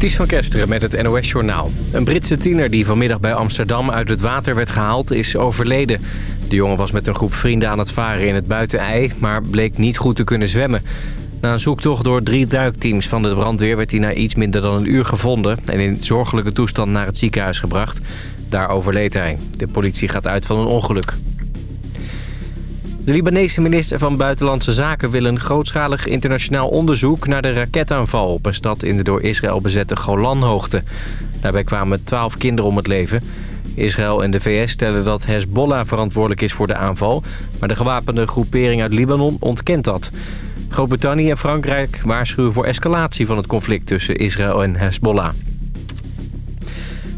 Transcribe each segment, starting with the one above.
Ties van Kesteren met het NOS-journaal. Een Britse tiener die vanmiddag bij Amsterdam uit het water werd gehaald is overleden. De jongen was met een groep vrienden aan het varen in het buitenei... maar bleek niet goed te kunnen zwemmen. Na een zoektocht door drie duikteams van de brandweer... werd hij na iets minder dan een uur gevonden... en in zorgelijke toestand naar het ziekenhuis gebracht. Daar overleed hij. De politie gaat uit van een ongeluk. De Libanese minister van Buitenlandse Zaken wil een grootschalig internationaal onderzoek naar de raketaanval op een stad in de door Israël bezette Golanhoogte. Daarbij kwamen twaalf kinderen om het leven. Israël en de VS stellen dat Hezbollah verantwoordelijk is voor de aanval, maar de gewapende groepering uit Libanon ontkent dat. Groot-Brittannië en Frankrijk waarschuwen voor escalatie van het conflict tussen Israël en Hezbollah.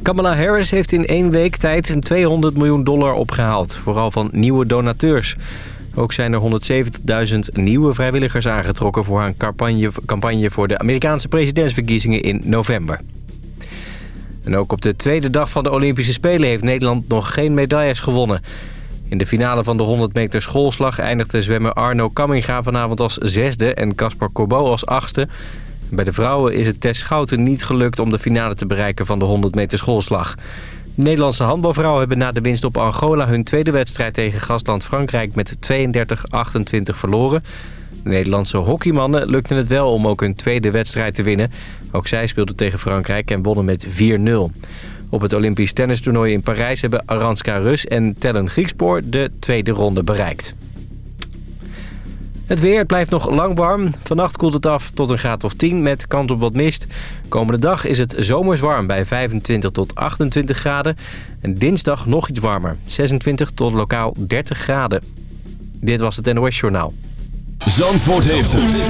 Kamala Harris heeft in één week tijd een 200 miljoen dollar opgehaald, vooral van nieuwe donateurs. Ook zijn er 170.000 nieuwe vrijwilligers aangetrokken... voor haar campagne, campagne voor de Amerikaanse presidentsverkiezingen in november. En ook op de tweede dag van de Olympische Spelen... heeft Nederland nog geen medailles gewonnen. In de finale van de 100 meter schoolslag eindigde zwemmer Arno Kamminga vanavond als zesde... en Caspar Corbeau als achtste. Bij de vrouwen is het Tess Schouten niet gelukt om de finale te bereiken van de 100 meter schoolslag. De Nederlandse handbalvrouwen hebben na de winst op Angola... hun tweede wedstrijd tegen gastland Frankrijk met 32-28 verloren. De Nederlandse hockeymannen lukten het wel om ook hun tweede wedstrijd te winnen. Ook zij speelden tegen Frankrijk en wonnen met 4-0. Op het Olympisch tennistoernooi in Parijs hebben Aranska Rus en Tellen Griekspoor de tweede ronde bereikt. Het weer blijft nog lang warm. Vannacht koelt het af tot een graad of 10 met kans op wat mist. Komende dag is het zomers warm bij 25 tot 28 graden. En dinsdag nog iets warmer. 26 tot lokaal 30 graden. Dit was het NOS Journaal. Zandvoort heeft het.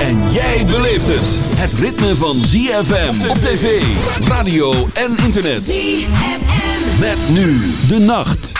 En jij beleeft het. Het ritme van ZFM op tv, radio en internet. ZFM. Met nu de nacht.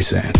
Streisand.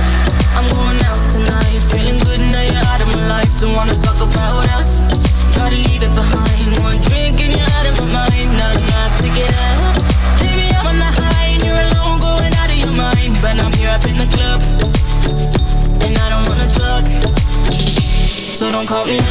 call me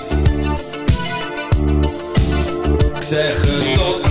zeggen tot